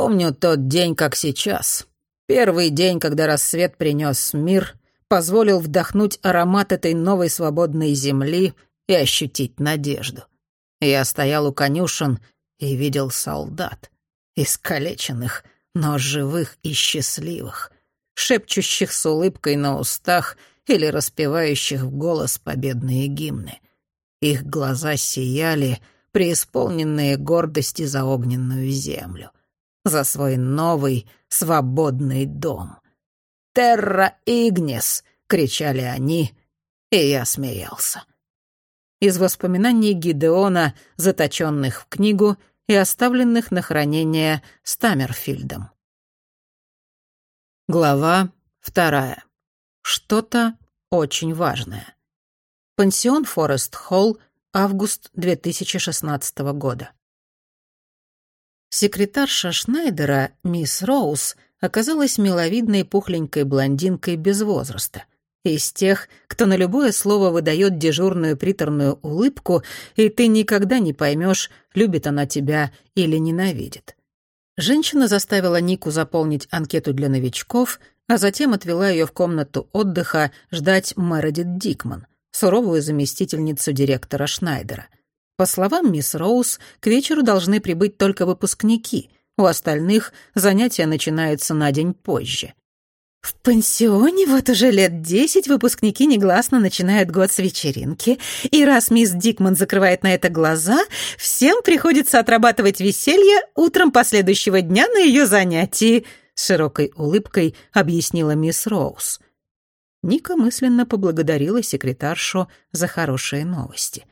Помню тот день, как сейчас. Первый день, когда рассвет принес мир, позволил вдохнуть аромат этой новой свободной земли и ощутить надежду. Я стоял у конюшен и видел солдат, искалеченных, но живых и счастливых, шепчущих с улыбкой на устах или распевающих в голос победные гимны. Их глаза сияли, преисполненные гордости за огненную землю за свой новый свободный дом. «Терра Игнес!» — кричали они, и я смеялся. Из воспоминаний Гидеона, заточенных в книгу и оставленных на хранение Стаммерфильдом. Глава вторая. Что-то очень важное. Пансион Форест Холл, август 2016 года. Секретарша Шнайдера, мисс Роуз, оказалась миловидной пухленькой блондинкой без возраста. Из тех, кто на любое слово выдает дежурную приторную улыбку, и ты никогда не поймешь, любит она тебя или ненавидит. Женщина заставила Нику заполнить анкету для новичков, а затем отвела ее в комнату отдыха ждать Мередит Дикман, суровую заместительницу директора Шнайдера — по словам мисс Роуз, к вечеру должны прибыть только выпускники. У остальных занятия начинаются на день позже. В пансионе вот уже лет десять выпускники негласно начинают год с вечеринки, и раз мисс Дикман закрывает на это глаза, всем приходится отрабатывать веселье утром последующего дня на ее занятии, широкой улыбкой объяснила мисс Роуз. Ника мысленно поблагодарила секретаршу за хорошие новости.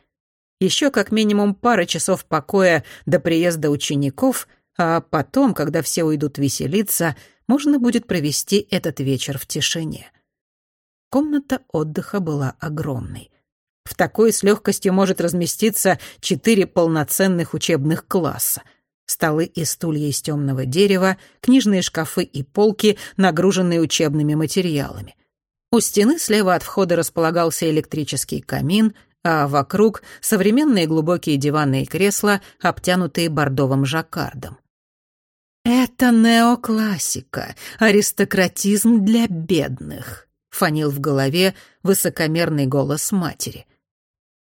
Еще как минимум пара часов покоя до приезда учеников, а потом, когда все уйдут веселиться, можно будет провести этот вечер в тишине. Комната отдыха была огромной. В такой с легкостью может разместиться четыре полноценных учебных класса. Столы и стулья из темного дерева, книжные шкафы и полки, нагруженные учебными материалами. У стены слева от входа располагался электрический камин — а вокруг современные глубокие диваны и кресла, обтянутые бордовым жаккардом. «Это неоклассика, аристократизм для бедных», — фонил в голове высокомерный голос матери.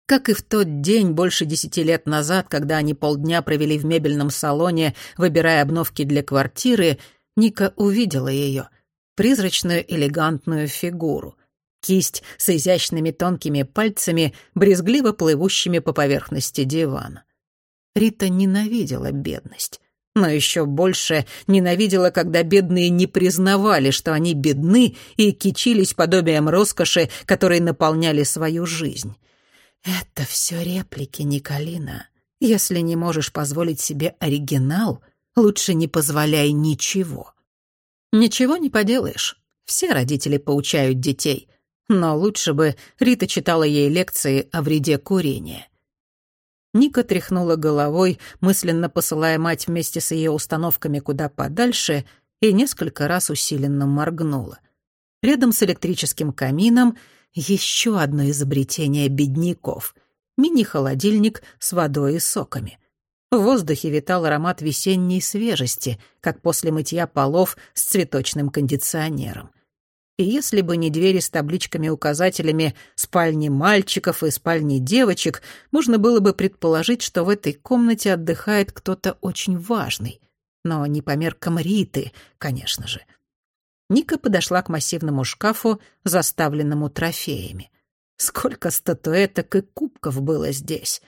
Как и в тот день больше десяти лет назад, когда они полдня провели в мебельном салоне, выбирая обновки для квартиры, Ника увидела ее, призрачную элегантную фигуру — кисть с изящными тонкими пальцами, брезгливо плывущими по поверхности дивана. Рита ненавидела бедность, но еще больше ненавидела, когда бедные не признавали, что они бедны, и кичились подобием роскоши, которые наполняли свою жизнь. «Это все реплики, Николина. Если не можешь позволить себе оригинал, лучше не позволяй ничего». «Ничего не поделаешь. Все родители поучают детей. Но лучше бы Рита читала ей лекции о вреде курения. Ника тряхнула головой, мысленно посылая мать вместе с ее установками куда подальше, и несколько раз усиленно моргнула. Рядом с электрическим камином еще одно изобретение бедняков — мини-холодильник с водой и соками. В воздухе витал аромат весенней свежести, как после мытья полов с цветочным кондиционером. И если бы не двери с табличками-указателями «спальни мальчиков» и «спальни девочек», можно было бы предположить, что в этой комнате отдыхает кто-то очень важный. Но не по меркам Риты, конечно же. Ника подошла к массивному шкафу, заставленному трофеями. Сколько статуэток и кубков было здесь!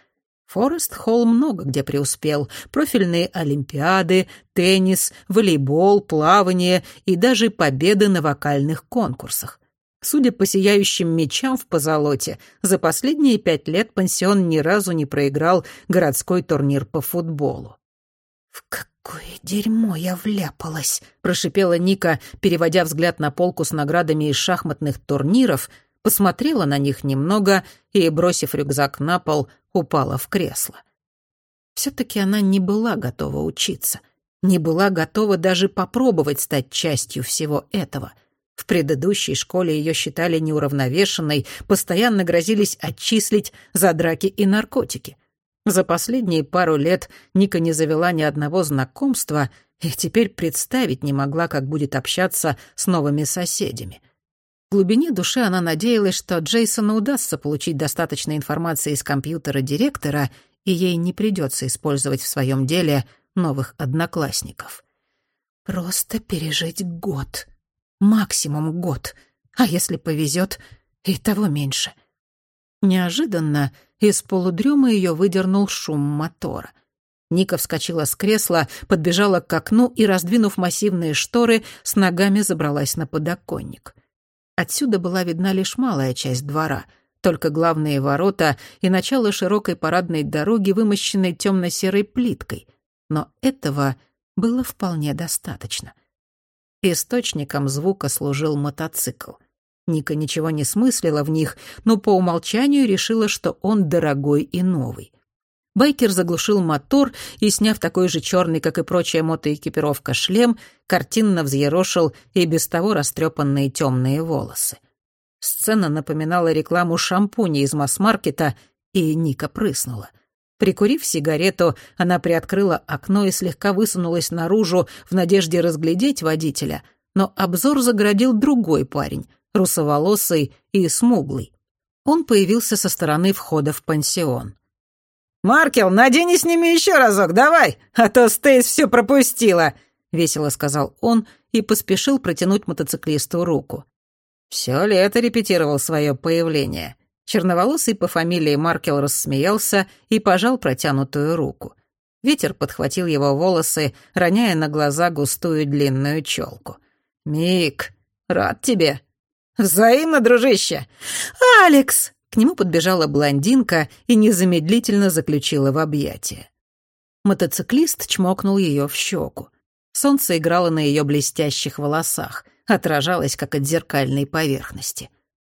Форест Холл много где преуспел. Профильные олимпиады, теннис, волейбол, плавание и даже победы на вокальных конкурсах. Судя по сияющим мечам в позолоте, за последние пять лет пансион ни разу не проиграл городской турнир по футболу. «В какое дерьмо я вляпалась!» — прошипела Ника, переводя взгляд на полку с наградами из шахматных турниров, посмотрела на них немного и, бросив рюкзак на пол, упала в кресло. Все-таки она не была готова учиться, не была готова даже попробовать стать частью всего этого. В предыдущей школе ее считали неуравновешенной, постоянно грозились отчислить за драки и наркотики. За последние пару лет Ника не завела ни одного знакомства и теперь представить не могла, как будет общаться с новыми соседями. В глубине души она надеялась, что Джейсону удастся получить достаточно информации из компьютера директора, и ей не придется использовать в своем деле новых одноклассников. Просто пережить год. Максимум год. А если повезет, и того меньше. Неожиданно из полудрема ее выдернул шум мотора. Ника вскочила с кресла, подбежала к окну и, раздвинув массивные шторы, с ногами забралась на подоконник. Отсюда была видна лишь малая часть двора, только главные ворота и начало широкой парадной дороги, вымощенной темно-серой плиткой. Но этого было вполне достаточно. Источником звука служил мотоцикл. Ника ничего не смыслила в них, но по умолчанию решила, что он дорогой и новый. Байкер заглушил мотор и, сняв такой же черный, как и прочая мотоэкипировка, шлем, картинно взъерошил и без того растрепанные темные волосы. Сцена напоминала рекламу шампуня из масс-маркета, и Ника прыснула. Прикурив сигарету, она приоткрыла окно и слегка высунулась наружу в надежде разглядеть водителя, но обзор загородил другой парень, русоволосый и смуглый. Он появился со стороны входа в пансион. «Маркел, надени с ними еще разок, давай, а то Стейс все пропустила», — весело сказал он и поспешил протянуть мотоциклисту руку. Все лето репетировал свое появление. Черноволосый по фамилии Маркел рассмеялся и пожал протянутую руку. Ветер подхватил его волосы, роняя на глаза густую длинную челку. «Мик, рад тебе», «Взаимно, дружище!» «Алекс!» К нему подбежала блондинка и незамедлительно заключила в объятия. Мотоциклист чмокнул ее в щеку. Солнце играло на ее блестящих волосах, отражалось, как от зеркальной поверхности.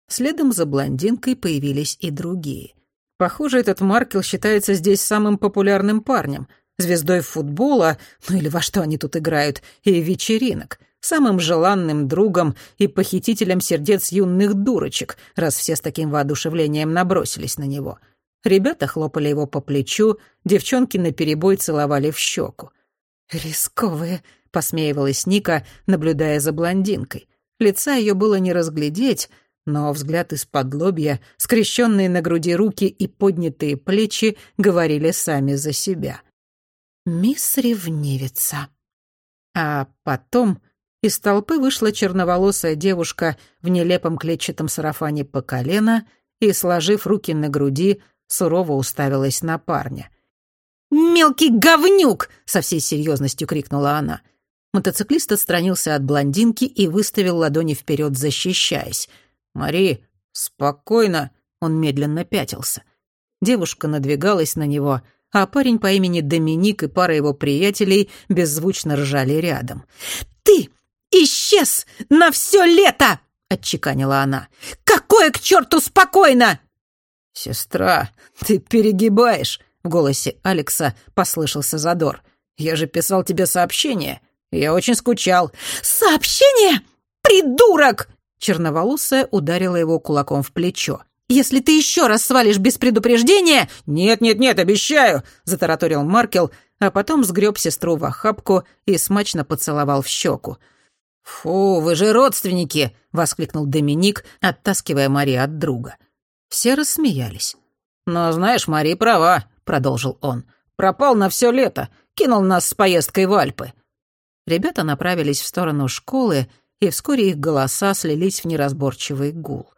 Следом за блондинкой появились и другие. Похоже, этот Маркел считается здесь самым популярным парнем, звездой футбола, ну или во что они тут играют, и вечеринок самым желанным другом и похитителем сердец юных дурочек, раз все с таким воодушевлением набросились на него. Ребята хлопали его по плечу, девчонки наперебой целовали в щеку. «Рисковые», — посмеивалась Ника, наблюдая за блондинкой. Лица ее было не разглядеть, но взгляд из-под лобья, скрещенные на груди руки и поднятые плечи говорили сами за себя. «Мисс ревнивица». А потом из толпы вышла черноволосая девушка в нелепом клетчатом сарафане по колено и, сложив руки на груди, сурово уставилась на парня. «Мелкий говнюк!» — со всей серьезностью крикнула она. Мотоциклист отстранился от блондинки и выставил ладони вперед, защищаясь. «Мари, спокойно!» — он медленно пятился. Девушка надвигалась на него, а парень по имени Доминик и пара его приятелей беззвучно ржали рядом. «Ты исчез на все лето!» — отчеканила она. «Какое к черту спокойно!» «Сестра, ты перегибаешь!» — в голосе Алекса послышался задор. «Я же писал тебе сообщение. Я очень скучал». «Сообщение? Придурок!» Черноволосая ударила его кулаком в плечо. «Если ты еще раз свалишь без предупреждения...» «Нет-нет-нет, обещаю!» — затараторил Маркел, а потом сгреб сестру в охапку и смачно поцеловал в щеку. «Фу, вы же родственники!» — воскликнул Доминик, оттаскивая Мари от друга. Все рассмеялись. «Но знаешь, Мари права», — продолжил он. «Пропал на все лето, кинул нас с поездкой в Альпы». Ребята направились в сторону школы, и вскоре их голоса слились в неразборчивый гул.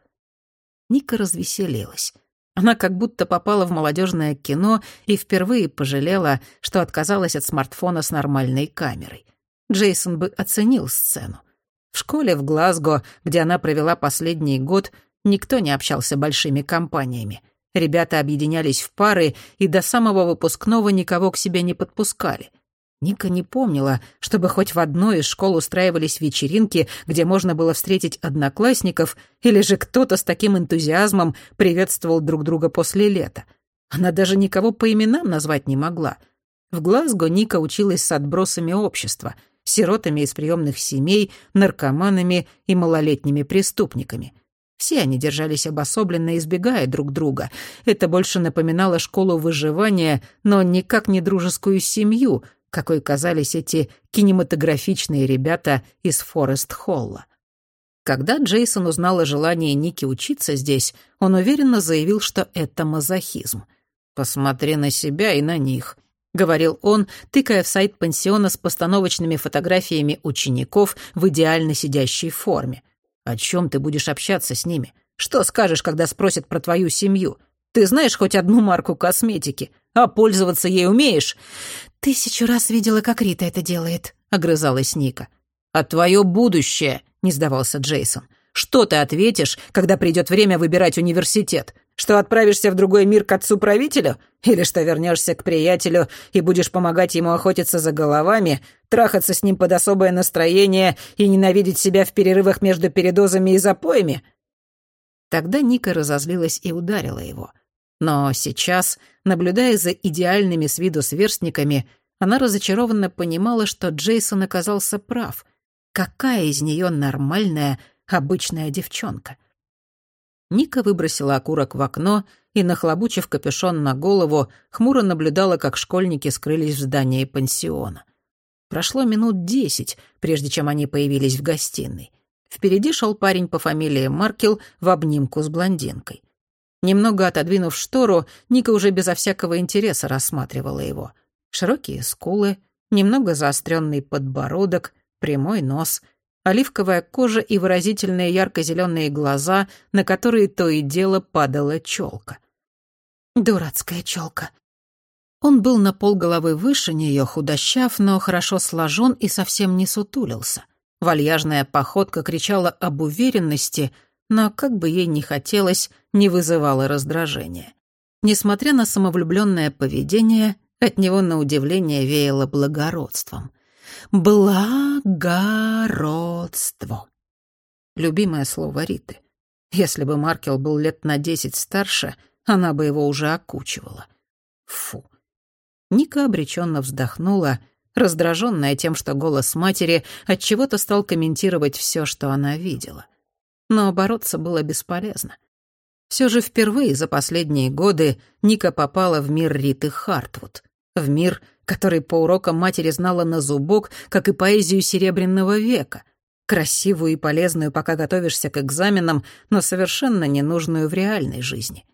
Ника развеселилась. Она как будто попала в молодежное кино и впервые пожалела, что отказалась от смартфона с нормальной камерой. Джейсон бы оценил сцену. В школе в Глазго, где она провела последний год, никто не общался большими компаниями. Ребята объединялись в пары и до самого выпускного никого к себе не подпускали. Ника не помнила, чтобы хоть в одной из школ устраивались вечеринки, где можно было встретить одноклассников, или же кто-то с таким энтузиазмом приветствовал друг друга после лета. Она даже никого по именам назвать не могла. В Глазго Ника училась с отбросами общества — сиротами из приемных семей, наркоманами и малолетними преступниками. Все они держались обособленно, избегая друг друга. Это больше напоминало школу выживания, но никак не дружескую семью, какой казались эти кинематографичные ребята из Форест-Холла. Когда Джейсон узнал о желании Ники учиться здесь, он уверенно заявил, что это мазохизм. «Посмотри на себя и на них», — говорил он, тыкая в сайт пансиона с постановочными фотографиями учеников в идеально сидящей форме. «О чем ты будешь общаться с ними? Что скажешь, когда спросят про твою семью? Ты знаешь хоть одну марку косметики? А пользоваться ей умеешь?» «Тысячу раз видела, как Рита это делает», — огрызалась Ника. «А твое будущее?» — не сдавался Джейсон. «Что ты ответишь, когда придет время выбирать университет? Что отправишься в другой мир к отцу-правителю? Или что вернешься к приятелю и будешь помогать ему охотиться за головами, трахаться с ним под особое настроение и ненавидеть себя в перерывах между передозами и запоями?» Тогда Ника разозлилась и ударила его. Но сейчас, наблюдая за идеальными с виду сверстниками, она разочарованно понимала, что Джейсон оказался прав — Какая из нее нормальная, обычная девчонка? Ника выбросила окурок в окно и, нахлобучив капюшон на голову, хмуро наблюдала, как школьники скрылись в здании пансиона. Прошло минут десять, прежде чем они появились в гостиной. Впереди шел парень по фамилии Маркел в обнимку с блондинкой. Немного отодвинув штору, Ника уже безо всякого интереса рассматривала его. Широкие скулы, немного заостренный подбородок, прямой нос, оливковая кожа и выразительные ярко-зеленые глаза, на которые то и дело падала челка. Дурацкая челка. Он был на полголовы выше нее, худощав, но хорошо сложен и совсем не сутулился. Вальяжная походка кричала об уверенности, но, как бы ей ни хотелось, не вызывала раздражения. Несмотря на самовлюбленное поведение, от него на удивление веяло благородством. Благородство. Любимое слово Риты. Если бы Маркел был лет на десять старше, она бы его уже окучивала. Фу. Ника обреченно вздохнула, раздраженная тем, что голос матери отчего-то стал комментировать все, что она видела. Но бороться было бесполезно. Все же впервые за последние годы Ника попала в мир Риты Хартвуд, в мир, который по урокам матери знала на зубок, как и поэзию Серебряного века, красивую и полезную, пока готовишься к экзаменам, но совершенно ненужную в реальной жизни.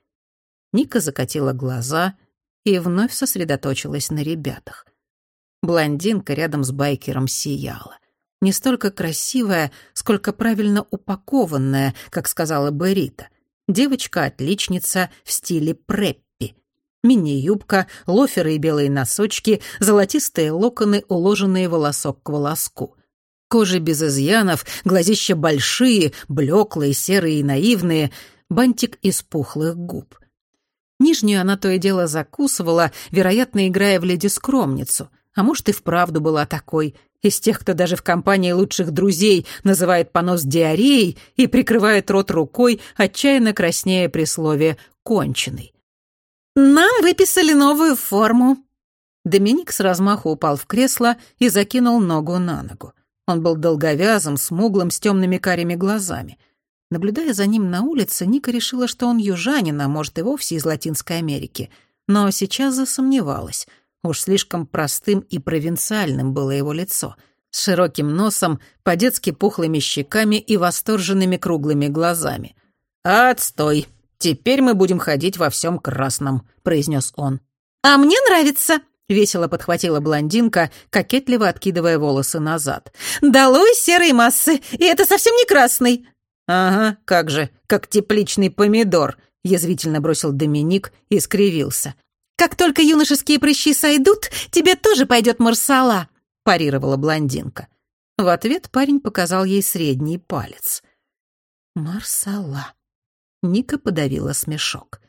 Ника закатила глаза и вновь сосредоточилась на ребятах. Блондинка рядом с байкером сияла. Не столько красивая, сколько правильно упакованная, как сказала бы Рита. Девочка-отличница в стиле преппи мини-юбка, лоферы и белые носочки, золотистые локоны, уложенные волосок к волоску. Кожа без изъянов, глазища большие, блеклые, серые и наивные, бантик из пухлых губ. Нижнюю она то и дело закусывала, вероятно, играя в леди-скромницу. А может, и вправду была такой, из тех, кто даже в компании лучших друзей называет понос диареей и прикрывает рот рукой, отчаянно краснея при слове «конченый». «Нам выписали новую форму». Доминик с размаху упал в кресло и закинул ногу на ногу. Он был долговязым, смуглым, с темными карими глазами. Наблюдая за ним на улице, Ника решила, что он южанин, а может и вовсе из Латинской Америки. Но сейчас засомневалась. Уж слишком простым и провинциальным было его лицо. С широким носом, по-детски пухлыми щеками и восторженными круглыми глазами. «Отстой!» «Теперь мы будем ходить во всем красном», — произнес он. «А мне нравится», — весело подхватила блондинка, кокетливо откидывая волосы назад. «Долой серой массы, и это совсем не красный». «Ага, как же, как тепличный помидор», — язвительно бросил Доминик и скривился. «Как только юношеские прыщи сойдут, тебе тоже пойдет марсала», — парировала блондинка. В ответ парень показал ей средний палец. «Марсала», Ника подавила смешок.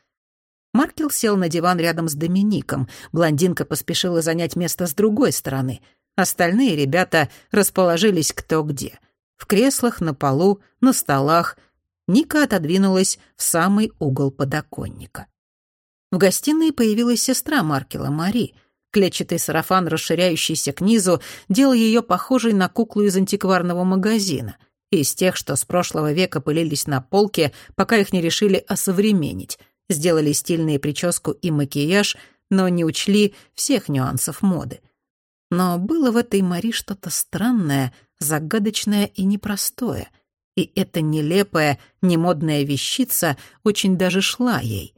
Маркел сел на диван рядом с Домиником. Блондинка поспешила занять место с другой стороны. Остальные ребята расположились кто где. В креслах, на полу, на столах. Ника отодвинулась в самый угол подоконника. В гостиной появилась сестра Маркела, Мари. Клетчатый сарафан, расширяющийся к низу, делал ее похожей на куклу из антикварного магазина из тех, что с прошлого века пылились на полке, пока их не решили осовременить, сделали стильные прическу и макияж, но не учли всех нюансов моды. Но было в этой Мари что-то странное, загадочное и непростое. И эта нелепая, немодная вещица очень даже шла ей.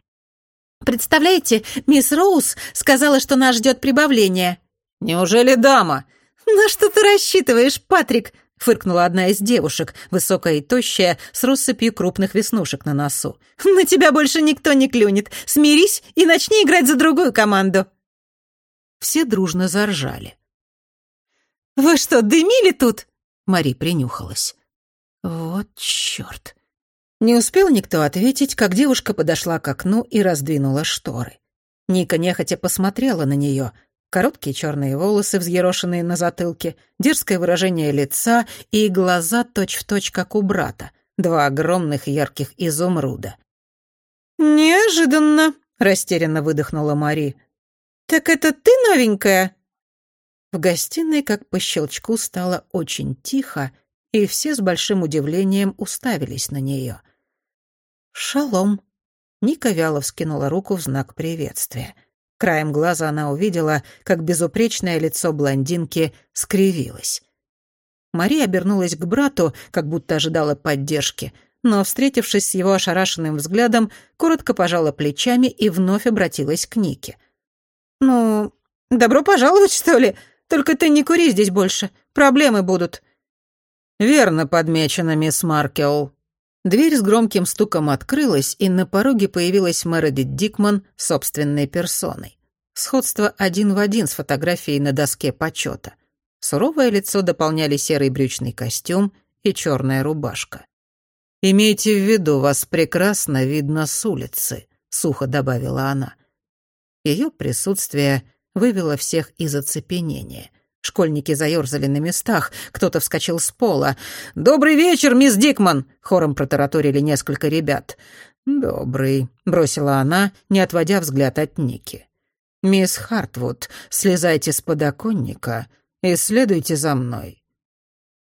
«Представляете, мисс Роуз сказала, что нас ждет прибавление». «Неужели дама?» «На что ты рассчитываешь, Патрик?» — фыркнула одна из девушек, высокая и тощая, с россыпью крупных веснушек на носу. «На тебя больше никто не клюнет. Смирись и начни играть за другую команду». Все дружно заржали. «Вы что, дымили тут?» Мари принюхалась. «Вот чёрт!» Не успел никто ответить, как девушка подошла к окну и раздвинула шторы. Ника нехотя посмотрела на неё. Короткие черные волосы, взъерошенные на затылке, дерзкое выражение лица и глаза точь-в-точь, точь, как у брата. Два огромных ярких изумруда. «Неожиданно», — растерянно выдохнула Мари. «Так это ты новенькая?» В гостиной, как по щелчку, стало очень тихо, и все с большим удивлением уставились на нее. «Шалом!» Ника вяло вскинула руку в знак приветствия. Краем глаза она увидела, как безупречное лицо блондинки скривилось. Мария обернулась к брату, как будто ожидала поддержки, но, встретившись с его ошарашенным взглядом, коротко пожала плечами и вновь обратилась к Нике. «Ну, добро пожаловать, что ли? Только ты не кури здесь больше, проблемы будут». «Верно подмечено, мисс Маркел», Дверь с громким стуком открылась, и на пороге появилась Мередит Дикман собственной персоной. Сходство один в один с фотографией на доске почета. Суровое лицо дополняли серый брючный костюм и черная рубашка. «Имейте в виду, вас прекрасно видно с улицы», — сухо добавила она. Ее присутствие вывело всех из оцепенения. Школьники заерзали на местах, кто-то вскочил с пола. «Добрый вечер, мисс Дикман!» — хором протараторили несколько ребят. «Добрый», — бросила она, не отводя взгляд от Ники. «Мисс Хартвуд, слезайте с подоконника и следуйте за мной».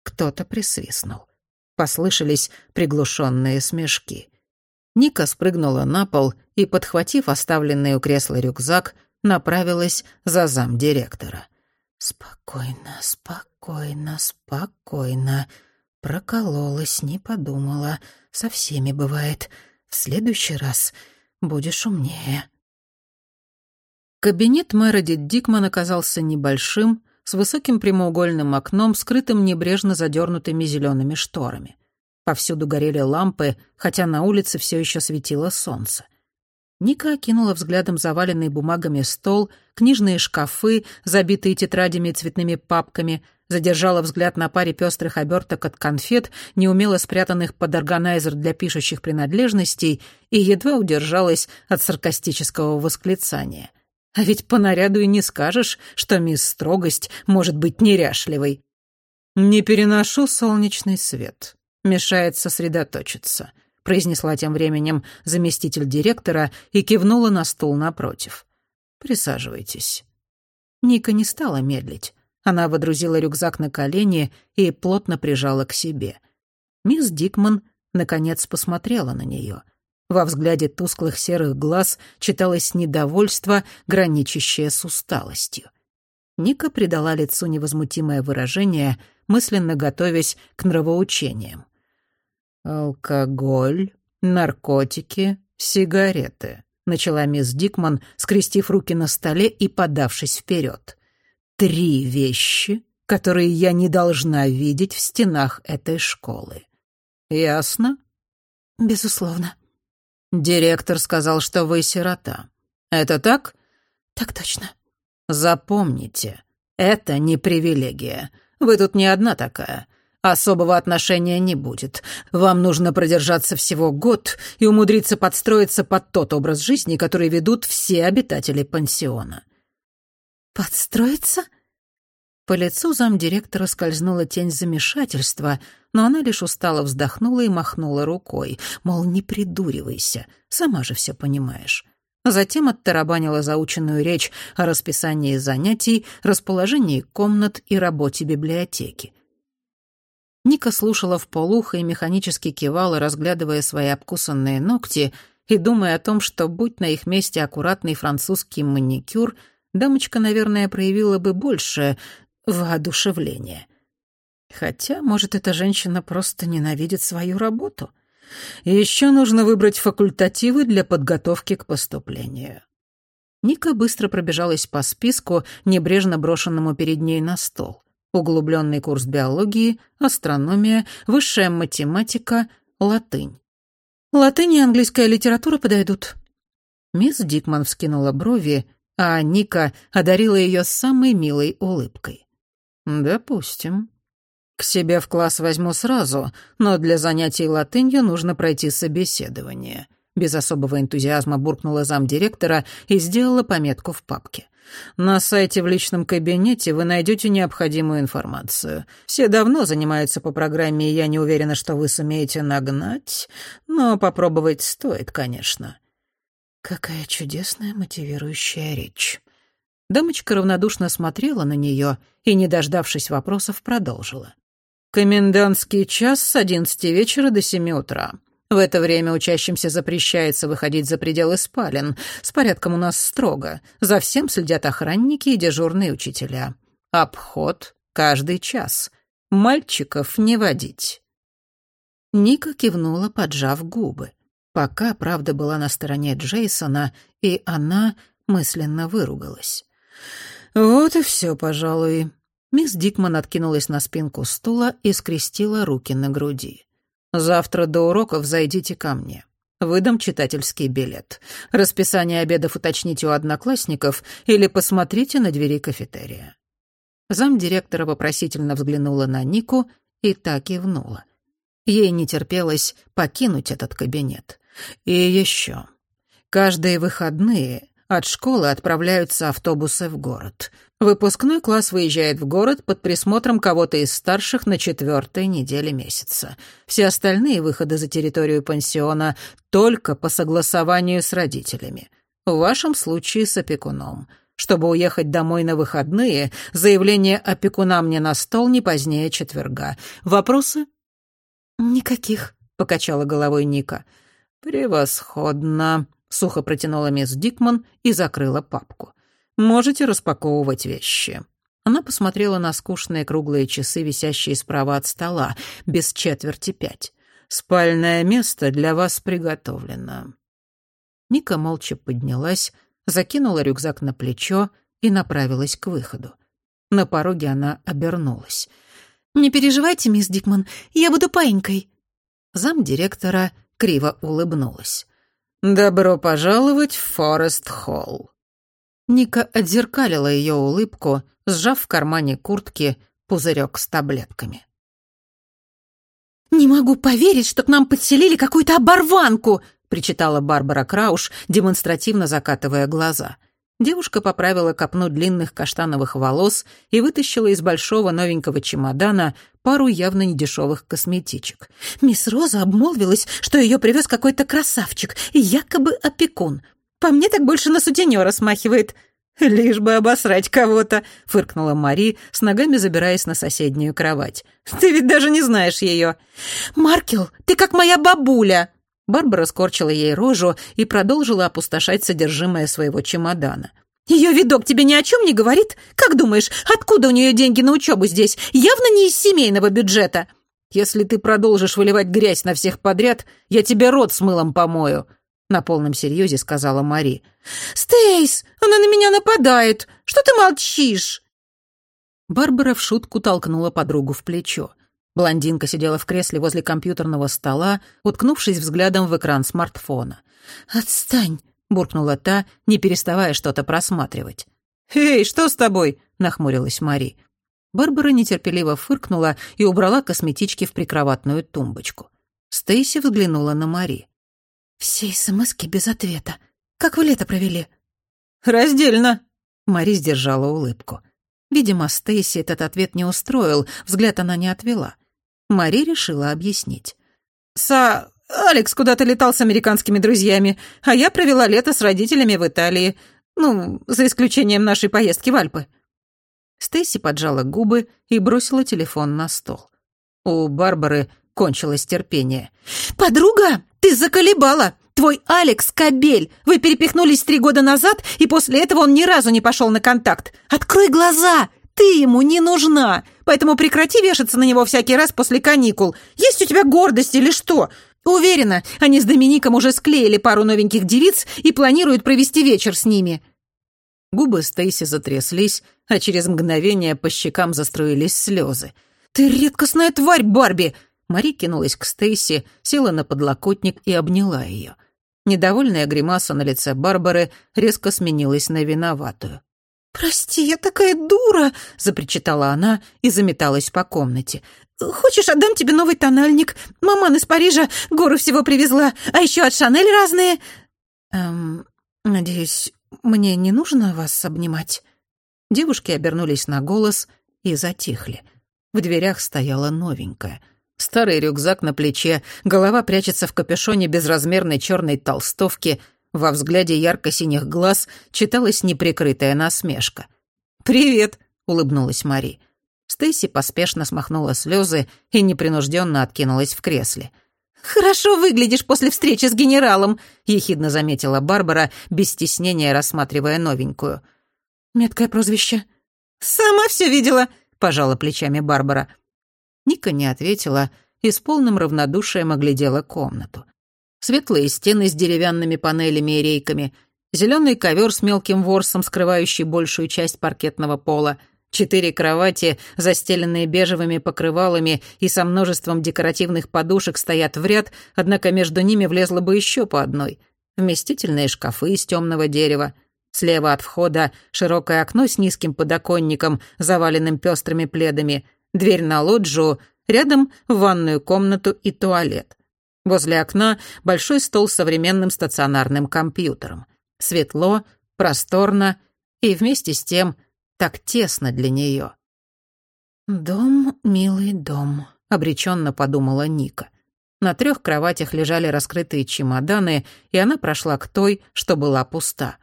Кто-то присвистнул. Послышались приглушенные смешки. Ника спрыгнула на пол и, подхватив оставленный у кресла рюкзак, направилась за зам директора. Спокойно, спокойно, спокойно. Прокололась, не подумала. Со всеми бывает. В следующий раз будешь умнее. Кабинет Мередит Дикман оказался небольшим, с высоким прямоугольным окном, скрытым небрежно задернутыми зелеными шторами. Повсюду горели лампы, хотя на улице все еще светило солнце. Ника окинула взглядом заваленный бумагами стол, книжные шкафы, забитые тетрадями и цветными папками, задержала взгляд на паре пестрых оберток от конфет, неумело спрятанных под органайзер для пишущих принадлежностей, и едва удержалась от саркастического восклицания. А ведь по наряду и не скажешь, что мисс Строгость может быть неряшливой. «Не переношу солнечный свет», мешает сосредоточиться. — произнесла тем временем заместитель директора и кивнула на стул напротив. «Присаживайтесь». Ника не стала медлить. Она водрузила рюкзак на колени и плотно прижала к себе. Мисс Дикман, наконец, посмотрела на нее. Во взгляде тусклых серых глаз читалось недовольство, граничащее с усталостью. Ника придала лицу невозмутимое выражение, мысленно готовясь к нравоучениям. «Алкоголь, наркотики, сигареты», — начала мисс Дикман, скрестив руки на столе и подавшись вперед. «Три вещи, которые я не должна видеть в стенах этой школы. Ясно?» «Безусловно». «Директор сказал, что вы сирота. Это так?» «Так точно». «Запомните, это не привилегия. Вы тут не одна такая. Особого отношения не будет. Вам нужно продержаться всего год и умудриться подстроиться под тот образ жизни, который ведут все обитатели пансиона». «Подстроиться?» По лицу замдиректора скользнула тень замешательства, но она лишь устало вздохнула и махнула рукой, мол, не придуривайся, сама же все понимаешь. Затем оттарабанила заученную речь о расписании занятий, расположении комнат и работе библиотеки. Ника слушала в полухо и механически кивала, разглядывая свои обкусанные ногти и думая о том, что, будь на их месте аккуратный французский маникюр, дамочка, наверное, проявила бы больше воодушевления. Хотя, может, эта женщина просто ненавидит свою работу. еще нужно выбрать факультативы для подготовки к поступлению. Ника быстро пробежалась по списку, небрежно брошенному перед ней на стол. Углубленный курс биологии, астрономия, высшая математика, латынь. Латынь и английская литература подойдут. Мисс Дикман вскинула брови, а Ника одарила ее самой милой улыбкой. «Допустим. К себе в класс возьму сразу, но для занятий латынью нужно пройти собеседование». Без особого энтузиазма буркнула замдиректора и сделала пометку в папке. На сайте в личном кабинете вы найдете необходимую информацию. Все давно занимаются по программе, и я не уверена, что вы сумеете нагнать, но попробовать стоит, конечно. Какая чудесная мотивирующая речь. Дамочка равнодушно смотрела на нее и, не дождавшись вопросов, продолжила. «Комендантский час с одиннадцати вечера до семи утра. В это время учащимся запрещается выходить за пределы спален. С порядком у нас строго. За всем следят охранники и дежурные учителя. Обход каждый час. Мальчиков не водить». Ника кивнула, поджав губы. Пока правда была на стороне Джейсона, и она мысленно выругалась. «Вот и все, пожалуй». Мисс Дикман откинулась на спинку стула и скрестила руки на груди. «Завтра до уроков зайдите ко мне. Выдам читательский билет. Расписание обедов уточните у одноклассников или посмотрите на двери кафетерия». Замдиректора вопросительно взглянула на Нику и так и внула. Ей не терпелось покинуть этот кабинет. И еще. Каждые выходные от школы отправляются автобусы в город. Выпускной класс выезжает в город под присмотром кого-то из старших на четвертой неделе месяца. Все остальные выходы за территорию пансиона только по согласованию с родителями. В вашем случае с опекуном. Чтобы уехать домой на выходные, заявление опекуна мне на стол не позднее четверга. Вопросы? «Никаких», — покачала головой Ника. «Превосходно», — сухо протянула мисс Дикман и закрыла папку. «Можете распаковывать вещи». Она посмотрела на скучные круглые часы, висящие справа от стола, без четверти пять. «Спальное место для вас приготовлено». Ника молча поднялась, закинула рюкзак на плечо и направилась к выходу. На пороге она обернулась. «Не переживайте, мисс Дикман, я буду паинькой». Замдиректора криво улыбнулась. «Добро пожаловать в Форест-Холл». Ника отзеркалила ее улыбку, сжав в кармане куртки пузырек с таблетками. «Не могу поверить, что к нам подселили какую-то оборванку!» — причитала Барбара Крауш, демонстративно закатывая глаза — Девушка поправила копну длинных каштановых волос и вытащила из большого новенького чемодана пару явно недешевых косметичек. «Мисс Роза обмолвилась, что ее привез какой-то красавчик, якобы опекун. По мне так больше на сутенера смахивает». «Лишь бы обосрать кого-то», — фыркнула Мари, с ногами забираясь на соседнюю кровать. «Ты ведь даже не знаешь ее». «Маркел, ты как моя бабуля!» Барбара скорчила ей рожу и продолжила опустошать содержимое своего чемодана. «Ее видок тебе ни о чем не говорит? Как думаешь, откуда у нее деньги на учебу здесь? Явно не из семейного бюджета». «Если ты продолжишь выливать грязь на всех подряд, я тебе рот с мылом помою», — на полном серьезе сказала Мари. «Стейс, она на меня нападает. Что ты молчишь?» Барбара в шутку толкнула подругу в плечо. Блондинка сидела в кресле возле компьютерного стола, уткнувшись взглядом в экран смартфона. «Отстань!» — буркнула та, не переставая что-то просматривать. «Эй, что с тобой?» — нахмурилась Мари. Барбара нетерпеливо фыркнула и убрала косметички в прикроватную тумбочку. Стейси взглянула на Мари. «Все смски без ответа. Как вы лето провели?» «Раздельно!» — Мари сдержала улыбку. Видимо, Стейси этот ответ не устроил, взгляд она не отвела. Мари решила объяснить. «Са... Алекс куда-то летал с американскими друзьями, а я провела лето с родителями в Италии. Ну, за исключением нашей поездки в Альпы». Стейси поджала губы и бросила телефон на стол. У Барбары кончилось терпение. «Подруга, ты заколебала! Твой Алекс — кобель. Вы перепихнулись три года назад, и после этого он ни разу не пошел на контакт. Открой глаза! Ты ему не нужна, поэтому прекрати вешаться на него всякий раз после каникул. Есть у тебя гордость или что? Уверена, они с Домиником уже склеили пару новеньких девиц и планируют провести вечер с ними». Губы Стейси затряслись, а через мгновение по щекам заструились слезы. «Ты редкостная тварь, Барби!» Мари кинулась к Стейси, села на подлокотник и обняла ее. Недовольная гримаса на лице Барбары резко сменилась на виноватую. «Прости, я такая дура!» — запричитала она и заметалась по комнате. «Хочешь, отдам тебе новый тональник? Маман из Парижа гору всего привезла, а еще от Шанель разные...» «Эм, надеюсь, мне не нужно вас обнимать?» Девушки обернулись на голос и затихли. В дверях стояла новенькая. Старый рюкзак на плече, голова прячется в капюшоне безразмерной черной толстовки — во взгляде ярко-синих глаз читалась неприкрытая насмешка. «Привет», — улыбнулась Мари. Стейси поспешно смахнула слезы и непринужденно откинулась в кресле. «Хорошо выглядишь после встречи с генералом», — ехидно заметила Барбара, без стеснения рассматривая новенькую. «Меткое прозвище». «Сама все видела», — пожала плечами Барбара. Ника не ответила и с полным равнодушием оглядела комнату светлые стены с деревянными панелями и рейками, зеленый ковер с мелким ворсом, скрывающий большую часть паркетного пола, четыре кровати, застеленные бежевыми покрывалами и со множеством декоративных подушек стоят в ряд, однако между ними влезло бы еще по одной. Вместительные шкафы из темного дерева. Слева от входа широкое окно с низким подоконником, заваленным пестрыми пледами, дверь на лоджию, рядом ванную комнату и туалет. Возле окна большой стол с современным стационарным компьютером. Светло, просторно и вместе с тем так тесно для нее. «Дом, милый дом», — обреченно подумала Ника. На трех кроватях лежали раскрытые чемоданы, и она прошла к той, что была пуста.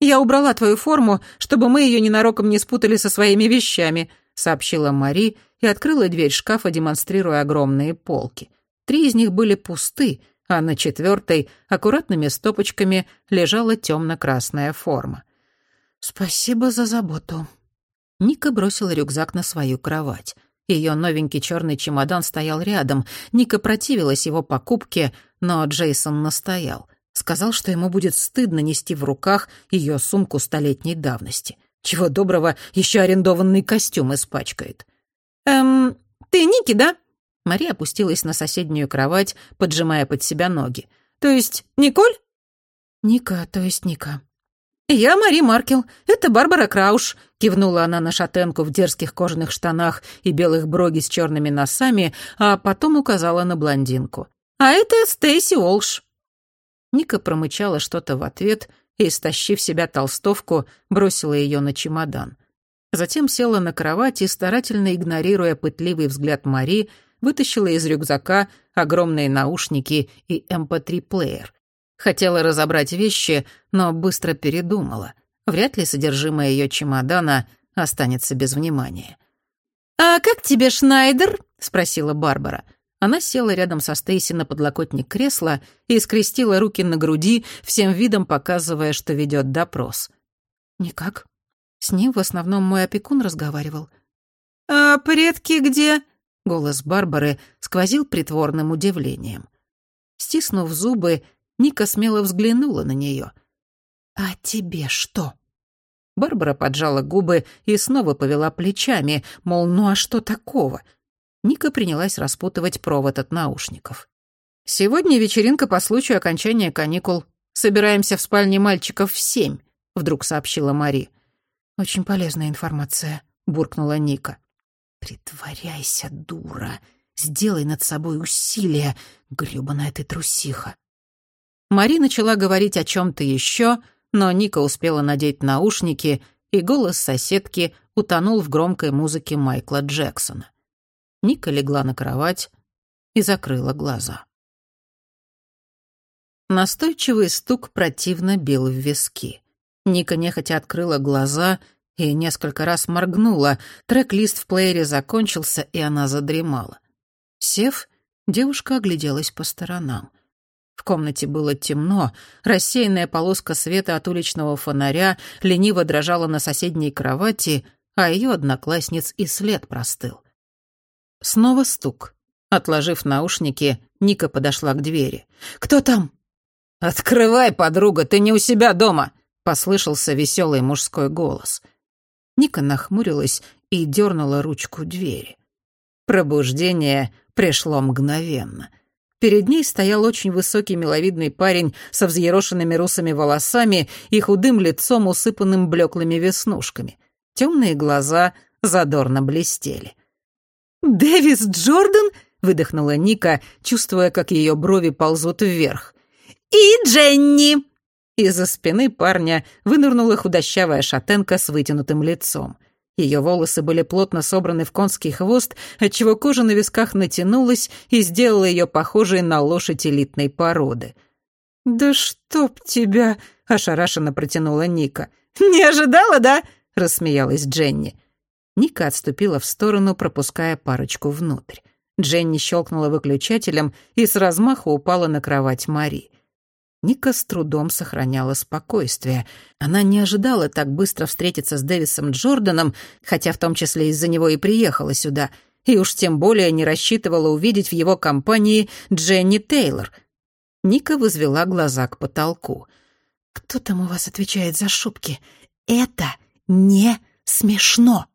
«Я убрала твою форму, чтобы мы ее ненароком не спутали со своими вещами», — сообщила Мари и открыла дверь шкафа, демонстрируя огромные полки — Три из них были пусты, а на четвертой аккуратными стопочками лежала темно-красная форма. «Спасибо за заботу». Ника бросила рюкзак на свою кровать. Ее новенький черный чемодан стоял рядом. Ника противилась его покупке, но Джейсон настоял. Сказал, что ему будет стыдно нести в руках ее сумку столетней давности. Чего доброго, еще арендованный костюм испачкает. «Эм, ты Ники, да?» Мария опустилась на соседнюю кровать, поджимая под себя ноги. «То есть Николь?» «Ника, то есть Ника». «Я Мари Маркел. Это Барбара Крауш», — кивнула она на шатенку в дерзких кожаных штанах и белых броги с черными носами, а потом указала на блондинку. «А это Стейси Олш». Ника промычала что-то в ответ и, стащив себя толстовку, бросила ее на чемодан. Затем села на кровать и, старательно игнорируя пытливый взгляд Мари, вытащила из рюкзака огромные наушники и MP3-плеер. Эм Хотела разобрать вещи, но быстро передумала. Вряд ли содержимое ее чемодана останется без внимания. «А как тебе Шнайдер?» — спросила Барбара. Она села рядом со Стейси на подлокотник кресла и скрестила руки на груди, всем видом показывая, что ведет допрос. «Никак. С ним в основном мой опекун разговаривал». «А предки где?» Голос Барбары сквозил притворным удивлением. Стиснув зубы, Ника смело взглянула на нее. «А тебе что?» Барбара поджала губы и снова повела плечами, мол, ну а что такого? Ника принялась распутывать провод от наушников. «Сегодня вечеринка по случаю окончания каникул. Собираемся в спальне мальчиков в семь», — вдруг сообщила Мари. «Очень полезная информация», — буркнула Ника. «Притворяйся, дура! Сделай над собой усилие, грёбаная ты трусиха!» Мари начала говорить о чем-то еще, но Ника успела надеть наушники, и голос соседки утонул в громкой музыке Майкла Джексона. Ника легла на кровать и закрыла глаза. Настойчивый стук противно бил в виски. Ника нехотя открыла глаза и несколько раз моргнула. Трек-лист в плеере закончился, и она задремала. Сев, девушка огляделась по сторонам. В комнате было темно, рассеянная полоска света от уличного фонаря лениво дрожала на соседней кровати, а ее одноклассниц и след простыл. Снова стук. Отложив наушники, Ника подошла к двери. «Кто там?» «Открывай, подруга, ты не у себя дома!» — послышался веселый мужской голос. Ника нахмурилась и дернула ручку двери. Пробуждение пришло мгновенно. Перед ней стоял очень высокий миловидный парень со взъерошенными русыми волосами и худым лицом, усыпанным блеклыми веснушками. Темные глаза задорно блестели. «Дэвис Джордан?» — выдохнула Ника, чувствуя, как ее брови ползут вверх. «И Дженни!» Из-за спины парня вынырнула худощавая шатенка с вытянутым лицом. Ее волосы были плотно собраны в конский хвост, отчего кожа на висках натянулась и сделала ее похожей на лошадь элитной породы. «Да чтоб тебя!» — ошарашенно протянула Ника. «Не ожидала, да?» — рассмеялась Дженни. Ника отступила в сторону, пропуская парочку внутрь. Дженни щелкнула выключателем и с размаху упала на кровать Мари. Ника с трудом сохраняла спокойствие. Она не ожидала так быстро встретиться с Дэвисом Джорданом, хотя в том числе из-за него и приехала сюда, и уж тем более не рассчитывала увидеть в его компании Дженни Тейлор. Ника возвела глаза к потолку. «Кто там у вас отвечает за шубки? Это не смешно!»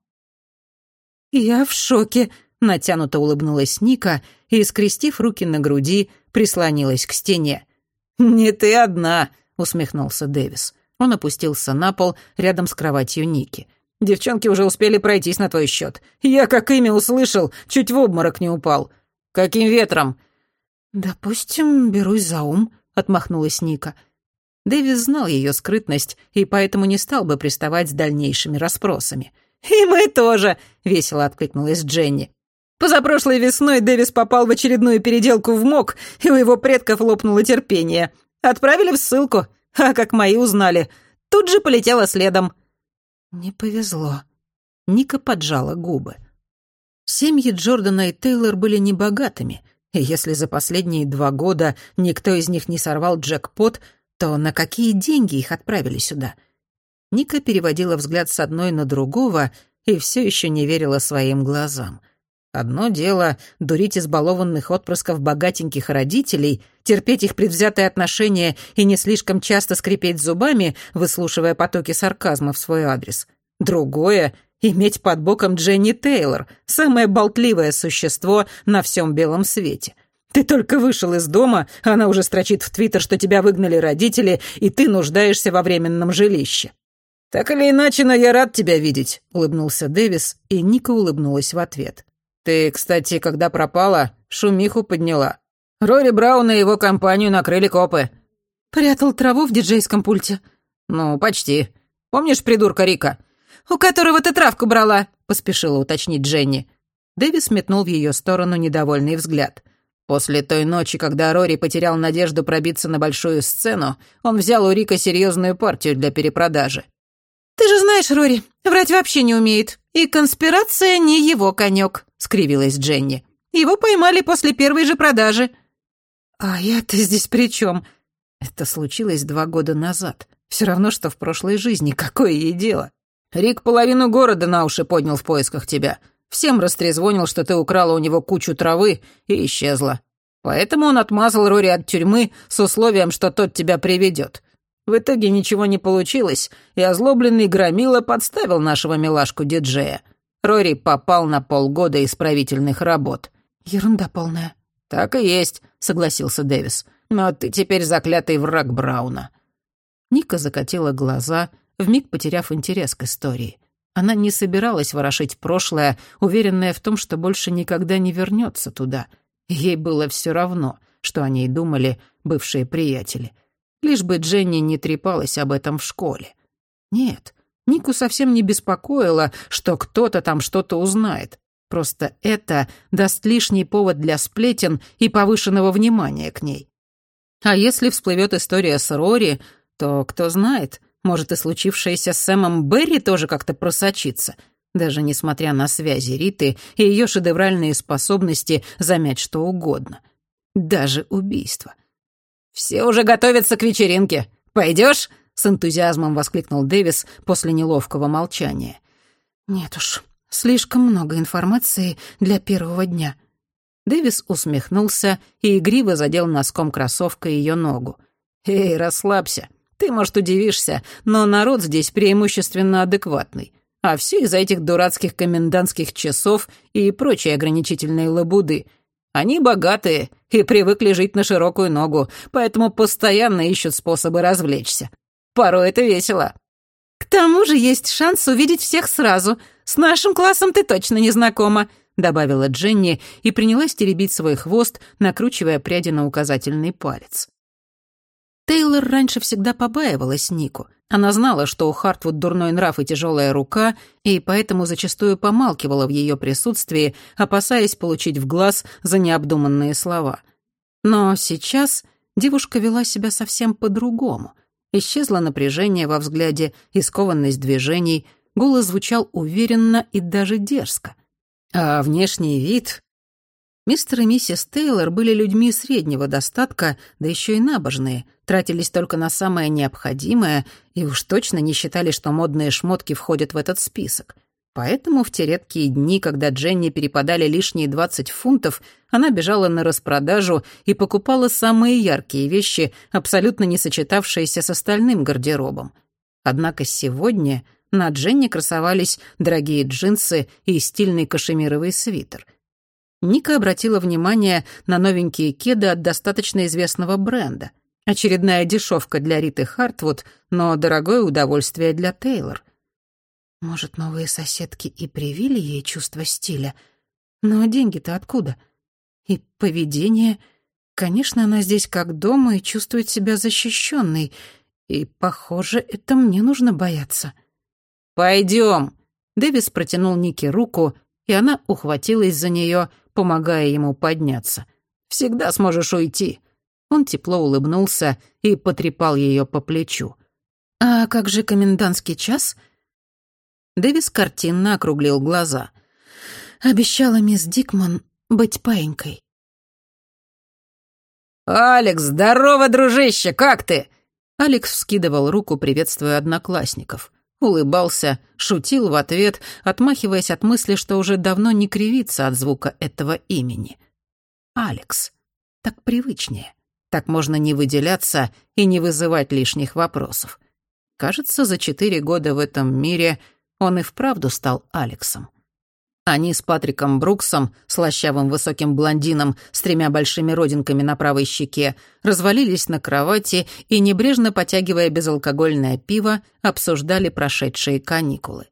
«Я в шоке», — натянуто улыбнулась Ника и, скрестив руки на груди, прислонилась к стене. «Не ты одна», — усмехнулся Дэвис. Он опустился на пол рядом с кроватью Ники. «Девчонки уже успели пройтись на твой счет. Я, как имя услышал, чуть в обморок не упал. Каким ветром?» «Допустим, берусь за ум», — отмахнулась Ника. Дэвис знал ее скрытность и поэтому не стал бы приставать с дальнейшими расспросами. «И мы тоже», — весело откликнулась Дженни. Позапрошлой весной Дэвис попал в очередную переделку в МОК, и у его предков лопнуло терпение. Отправили в ссылку, а как мои узнали, тут же полетела следом. «Не повезло». Ника поджала губы. Семьи Джордана и Тейлор были небогатыми, и если за последние два года никто из них не сорвал джекпот, то на какие деньги их отправили сюда? Ника переводила взгляд с одной на другого и все еще не верила своим глазам. Одно дело — дурить избалованных отпрысков богатеньких родителей, терпеть их предвзятые отношения и не слишком часто скрипеть зубами, выслушивая потоки сарказма в свой адрес. Другое — иметь под боком Дженни Тейлор, самое болтливое существо на всем белом свете. Ты только вышел из дома, она уже строчит в Твиттер, что тебя выгнали родители, и ты нуждаешься во временном жилище. «Так или иначе, но я рад тебя видеть», — улыбнулся Дэвис, и Ника улыбнулась в ответ. Ты, кстати, когда пропала, шумиху подняла. Рори Браун и его компанию накрыли копы. Прятал траву в диджейском пульте. Ну, почти. Помнишь придурка Рика? У которого ты травку брала, поспешила уточнить Дженни. Дэвис метнул в ее сторону недовольный взгляд. После той ночи, когда Рори потерял надежду пробиться на большую сцену, он взял у Рика серьезную партию для перепродажи. «Ты же знаешь, Рори, врать вообще не умеет. И конспирация не его конек», — скривилась Дженни. «Его поймали после первой же продажи». «А я-то здесь при чем? Это случилось два года назад. Все равно, что в прошлой жизни. Какое ей дело?» «Рик половину города на уши поднял в поисках тебя. Всем растрезвонил, что ты украла у него кучу травы и исчезла. Поэтому он отмазал Рори от тюрьмы с условием, что тот тебя приведет. В итоге ничего не получилось, и озлобленный Громила подставил нашего милашку-диджея. Рори попал на полгода исправительных работ. «Ерунда полная». «Так и есть», — согласился Дэвис. «Но ты теперь заклятый враг Брауна». Ника закатила глаза, вмиг потеряв интерес к истории. Она не собиралась ворошить прошлое, уверенная в том, что больше никогда не вернется туда. Ей было все равно, что о ней думали бывшие приятели — Лишь бы Дженни не трепалась об этом в школе. Нет, Нику совсем не беспокоило, что кто-то там что-то узнает. Просто это даст лишний повод для сплетен и повышенного внимания к ней. А если всплывет история с Рори, то, кто знает, может и случившееся с Сэмом Берри тоже как-то просочиться, даже несмотря на связи Риты и ее шедевральные способности замять что угодно. Даже убийство — «Все уже готовятся к вечеринке. Пойдешь?» — с энтузиазмом воскликнул Дэвис после неловкого молчания. «Нет уж, слишком много информации для первого дня». Дэвис усмехнулся и игриво задел носком кроссовка ее ногу. «Эй, расслабься. Ты, может, удивишься, но народ здесь преимущественно адекватный. А все из-за этих дурацких комендантских часов и прочей ограничительной лабуды. Они богатые и привыкли жить на широкую ногу, поэтому постоянно ищут способы развлечься. Порой это весело. К тому же есть шанс увидеть всех сразу. С нашим классом ты точно не знакома, добавила Дженни и принялась теребить свой хвост, накручивая пряди на указательный палец. Тейлор раньше всегда побаивалась Нику. Она знала, что у Хартвуд дурной нрав и тяжелая рука, и поэтому зачастую помалкивала в ее присутствии, опасаясь получить в глаз за необдуманные слова. Но сейчас девушка вела себя совсем по-другому. Исчезло напряжение во взгляде и скованность движений, голос звучал уверенно и даже дерзко. А внешний вид... Мистер и миссис Тейлор были людьми среднего достатка, да еще и набожные — тратились только на самое необходимое и уж точно не считали, что модные шмотки входят в этот список. Поэтому в те редкие дни, когда Дженни перепадали лишние 20 фунтов, она бежала на распродажу и покупала самые яркие вещи, абсолютно не сочетавшиеся с остальным гардеробом. Однако сегодня на Дженни красовались дорогие джинсы и стильный кашемировый свитер. Ника обратила внимание на новенькие кеды от достаточно известного бренда — Очередная дешевка для Риты Хартвуд, но дорогое удовольствие для Тейлор. Может, новые соседки и привили ей чувство стиля? Но деньги-то откуда? И поведение... Конечно, она здесь как дома и чувствует себя защищенной. И, похоже, это мне нужно бояться. «Пойдем!» Дэвис протянул Нике руку, и она ухватилась за нее, помогая ему подняться. «Всегда сможешь уйти. Он тепло улыбнулся и потрепал ее по плечу. «А как же комендантский час?» Дэвис картинно округлил глаза. «Обещала мисс Дикман быть паинькой». «Алекс, здорово, дружище, как ты?» Алекс вскидывал руку, приветствуя одноклассников. Улыбался, шутил в ответ, отмахиваясь от мысли, что уже давно не кривится от звука этого имени. «Алекс. Так привычнее. Так можно не выделяться и не вызывать лишних вопросов. Кажется, за четыре года в этом мире он и вправду стал Алексом. Они с Патриком Бруксом, слащавым высоким блондином с тремя большими родинками на правой щеке, развалились на кровати и, небрежно потягивая безалкогольное пиво, обсуждали прошедшие каникулы.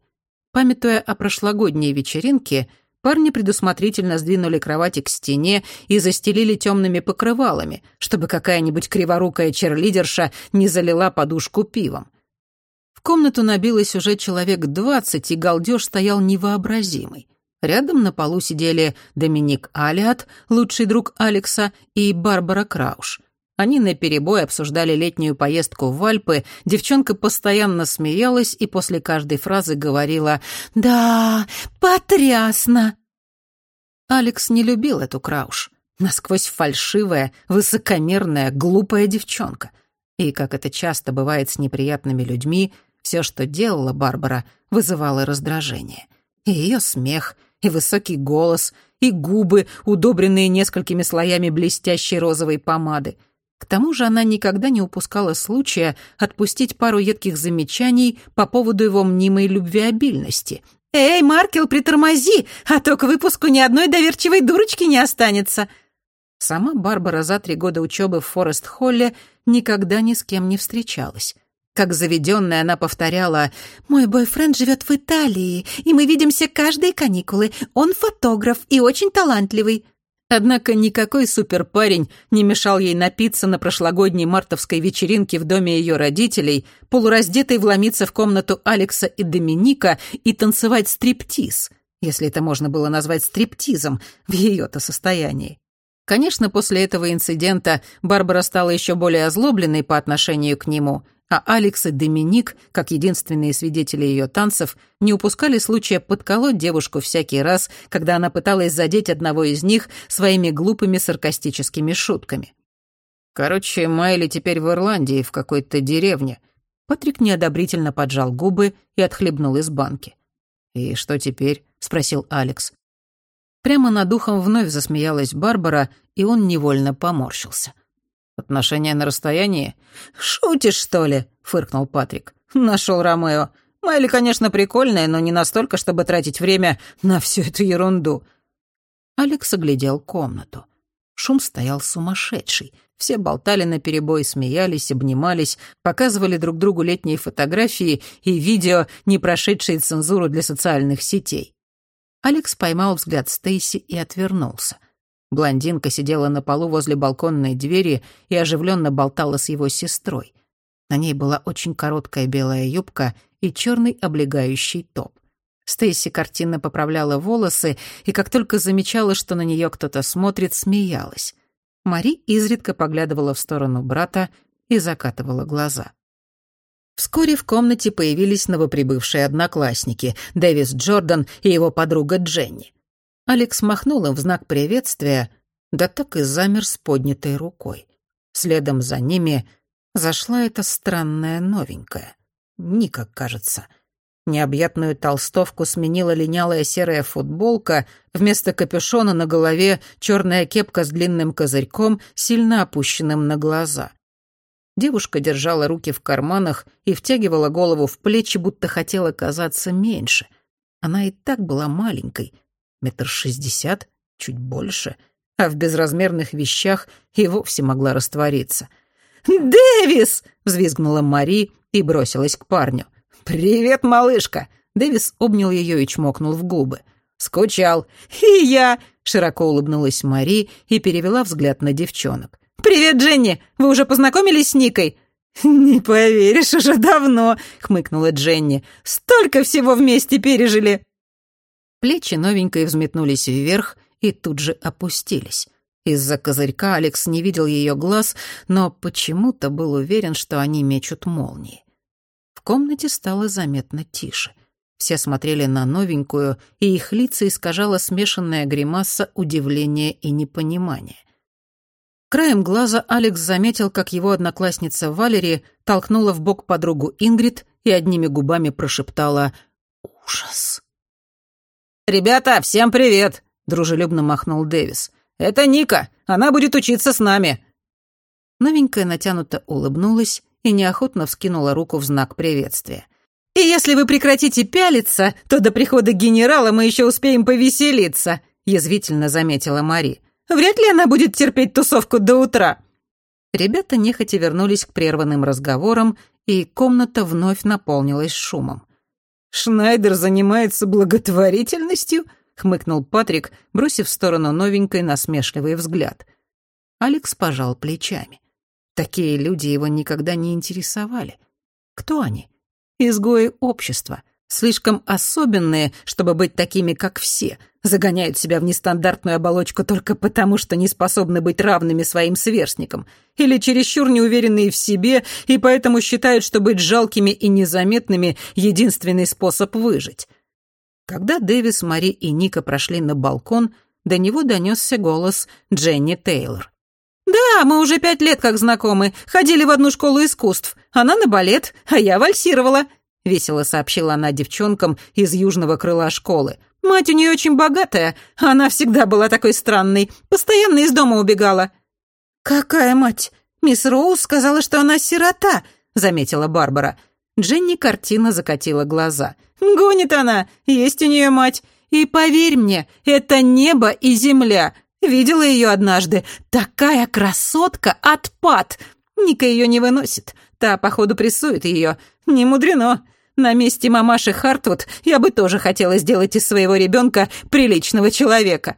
Памятуя о прошлогодней вечеринке, Парни предусмотрительно сдвинули кровати к стене и застелили темными покрывалами, чтобы какая-нибудь криворукая черлидерша не залила подушку пивом. Комнату набилось уже человек двадцать, и галдеж стоял невообразимый. Рядом на полу сидели Доминик Алиат, лучший друг Алекса, и Барбара Крауш. Они наперебой обсуждали летнюю поездку в Альпы, девчонка постоянно смеялась и после каждой фразы говорила «Да, потрясно!». Алекс не любил эту Крауш. Насквозь фальшивая, высокомерная, глупая девчонка. И, как это часто бывает с неприятными людьми, все, что делала Барбара, вызывало раздражение. И ее смех, и высокий голос, и губы, удобренные несколькими слоями блестящей розовой помады — к тому же она никогда не упускала случая отпустить пару едких замечаний по поводу его мнимой любвеобильности. «Эй, Маркел, притормози, а то к выпуску ни одной доверчивой дурочки не останется!» Сама Барбара за три года учебы в Форест-Холле никогда ни с кем не встречалась. Как заведенная она повторяла, «Мой бойфренд живет в Италии, и мы видимся каждые каникулы. Он фотограф и очень талантливый. Однако никакой суперпарень не мешал ей напиться на прошлогодней мартовской вечеринке в доме ее родителей, полураздетой вломиться в комнату Алекса и Доминика и танцевать стриптиз, если это можно было назвать стриптизом в ее-то состоянии. Конечно, после этого инцидента Барбара стала еще более озлобленной по отношению к нему — а Алекс и Доминик, как единственные свидетели ее танцев, не упускали случая подколоть девушку всякий раз, когда она пыталась задеть одного из них своими глупыми саркастическими шутками. Короче, Майли теперь в Ирландии, в какой-то деревне. Патрик неодобрительно поджал губы и отхлебнул из банки. «И что теперь?» — спросил Алекс. Прямо над ухом вновь засмеялась Барбара, и он невольно поморщился. «Отношения на расстоянии?» «Шутишь, что ли?» — фыркнул Патрик. Нашел Ромео. Майли, конечно, прикольная, но не настолько, чтобы тратить время на всю эту ерунду». Алекс оглядел комнату. Шум стоял сумасшедший. Все болтали наперебой, смеялись, обнимались, показывали друг другу летние фотографии и видео, не прошедшие цензуру для социальных сетей. Алекс поймал взгляд Стейси и отвернулся. Блондинка сидела на полу возле балконной двери и оживленно болтала с его сестрой. На ней была очень короткая белая юбка и черный облегающий топ. Стейси картинно поправляла волосы и как только замечала, что на нее кто-то смотрит, смеялась. Мари изредка поглядывала в сторону брата и закатывала глаза. Вскоре в комнате появились новоприбывшие одноклассники — Дэвис Джордан и его подруга Дженни. Алекс махнул им в знак приветствия, да так и замер с поднятой рукой. Следом за ними зашла эта странная новенькая. Ника, кажется — Необъятную толстовку сменила линялая серая футболка, вместо капюшона на голове черная кепка с длинным козырьком, сильно опущенным на глаза. Девушка держала руки в карманах и втягивала голову в плечи, будто хотела казаться меньше. Она и так была маленькой, метр шестьдесят, чуть больше, а в безразмерных вещах и вовсе могла раствориться. «Дэвис!» — взвизгнула Мари и бросилась к парню. «Привет, малышка!» Дэвис обнял ее и чмокнул в губы. «Скучал». «И я!» — широко улыбнулась Мари и перевела взгляд на девчонок. «Привет, Дженни! Вы уже познакомились с Никой?» «Не поверишь, уже давно», — хмыкнула Дженни. «Столько всего вместе пережили!» Плечи новенькой взметнулись вверх и тут же опустились. Из-за козырька Алекс не видел ее глаз, но почему-то был уверен, что они мечут молнии комнате стало заметно тише. Все смотрели на новенькую, и их лица искажала смешанная гримаса удивления и непонимания. Краем глаза Алекс заметил, как его одноклассница Валери толкнула в бок подругу Ингрид и одними губами прошептала «Ужас». «Ребята, всем привет!» — дружелюбно махнул Дэвис. «Это Ника, она будет учиться с нами». Новенькая натянуто улыбнулась и неохотно вскинула руку в знак приветствия. «И если вы прекратите пялиться, то до прихода генерала мы еще успеем повеселиться», — язвительно заметила Мари. «Вряд ли она будет терпеть тусовку до утра». Ребята нехотя вернулись к прерванным разговорам, и комната вновь наполнилась шумом. «Шнайдер занимается благотворительностью?» — хмыкнул Патрик, бросив в сторону новенькой насмешливый взгляд. Алекс пожал плечами. Такие люди его никогда не интересовали. Кто они? Изгои общества. Слишком особенные, чтобы быть такими, как все. Загоняют себя в нестандартную оболочку только потому, что не способны быть равными своим сверстникам. Или чересчур неуверенные в себе и поэтому считают, что быть жалкими и незаметными — единственный способ выжить. Когда Дэвис, Мари и Ника прошли на балкон, до него донесся голос Дженни Тейлор. «Да, мы уже пять лет как знакомы. Ходили в одну школу искусств. Она на балет, а я вальсировала», — весело сообщила она девчонкам из южного крыла школы. «Мать у нее очень богатая. Она всегда была такой странной. Постоянно из дома убегала». «Какая мать? Мисс Роуз сказала, что она сирота», — заметила Барбара. Дженни картина закатила глаза. «Гонит она. Есть у нее мать. И поверь мне, это небо и земля. Видела ее однажды. Такая красотка, отпад. Ника ее не выносит. Та, походу, прессует ее. Не мудрено. На месте мамаши Хартвуд я бы тоже хотела сделать из своего ребенка приличного человека.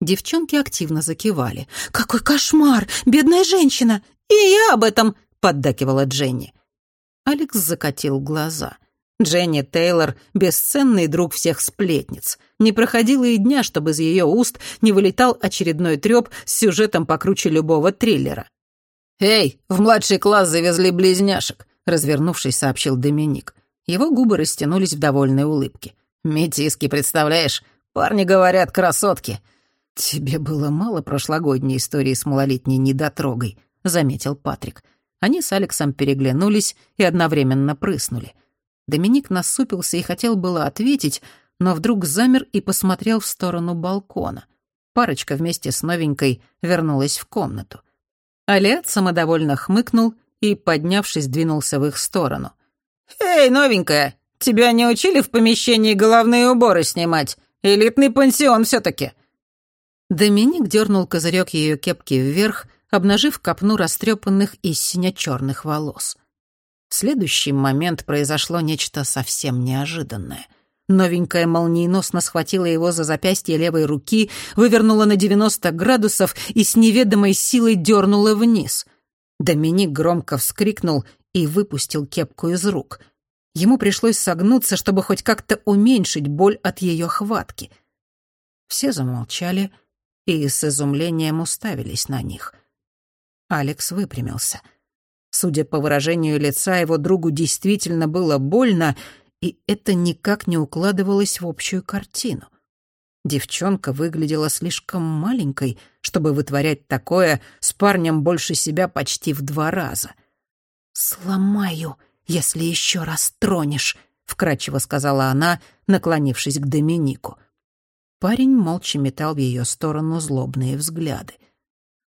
Девчонки активно закивали. «Какой кошмар! Бедная женщина! И я об этом!» — поддакивала Дженни. Алекс закатил глаза. Дженни Тейлор — бесценный друг всех сплетниц. Не проходило и дня, чтобы из ее уст не вылетал очередной трёп с сюжетом покруче любого триллера. «Эй, в младший класс завезли близняшек», — развернувшись, сообщил Доминик. Его губы растянулись в довольной улыбке. «Метиски, представляешь? Парни говорят, красотки. «Тебе было мало прошлогодней истории с малолетней недотрогой», — заметил Патрик. Они с Алексом переглянулись и одновременно прыснули. Доминик насупился и хотел было ответить, но вдруг замер и посмотрел в сторону балкона. Парочка вместе с новенькой вернулась в комнату. Алиат самодовольно хмыкнул и, поднявшись, двинулся в их сторону. «Эй, новенькая, тебя не учили в помещении головные уборы снимать? Элитный пансион все таки Доминик дернул козырек ее кепки вверх, обнажив копну растрепанных и сине-черных волос. В следующий момент произошло нечто совсем неожиданное. Новенькая молниеносно схватила его за запястье левой руки, вывернула на 90 градусов и с неведомой силой дернула вниз. Доминик громко вскрикнул и выпустил кепку из рук. Ему пришлось согнуться, чтобы хоть как-то уменьшить боль от ее хватки. Все замолчали и с изумлением уставились на них. Алекс выпрямился. Судя по выражению лица, его другу действительно было больно, и это никак не укладывалось в общую картину. Девчонка выглядела слишком маленькой, чтобы вытворять такое с парнем больше себя почти в два раза. «Сломаю, если еще раз тронешь», — вкрадчиво сказала она, наклонившись к Доминику. Парень молча метал в ее сторону злобные взгляды.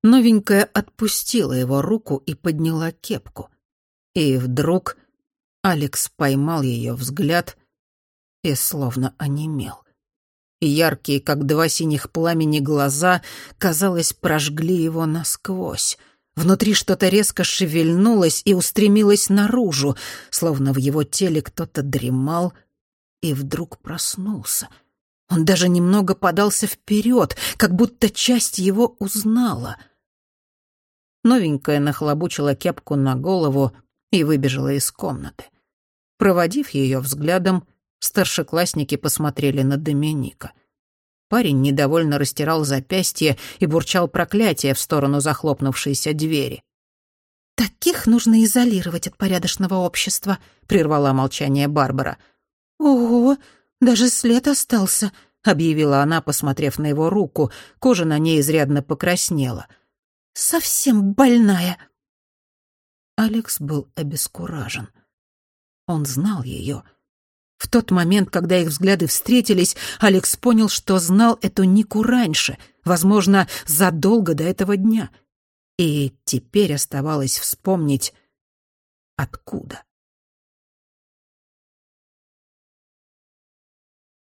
Новенькая отпустила его руку и подняла кепку. И вдруг Алекс поймал ее взгляд и словно онемел. Яркие, как два синих пламени глаза, казалось, прожгли его насквозь. Внутри что-то резко шевельнулось и устремилось наружу, словно в его теле кто-то дремал и вдруг проснулся. Он даже немного подался вперед, как будто часть его узнала — Новенькая нахлобучила кепку на голову и выбежала из комнаты. Проводив ее взглядом, старшеклассники посмотрели на Доминика. Парень недовольно растирал запястье и бурчал проклятие в сторону захлопнувшейся двери. «Таких нужно изолировать от порядочного общества», — прервала молчание Барбара. «Ого, даже след остался», — объявила она, посмотрев на его руку. Кожа на ней изрядно покраснела — Совсем больная». Алекс был обескуражен. Он знал ее. В тот момент, когда их взгляды встретились, Алекс понял, что знал эту Нику раньше, возможно, задолго до этого дня. И теперь оставалось вспомнить, откуда.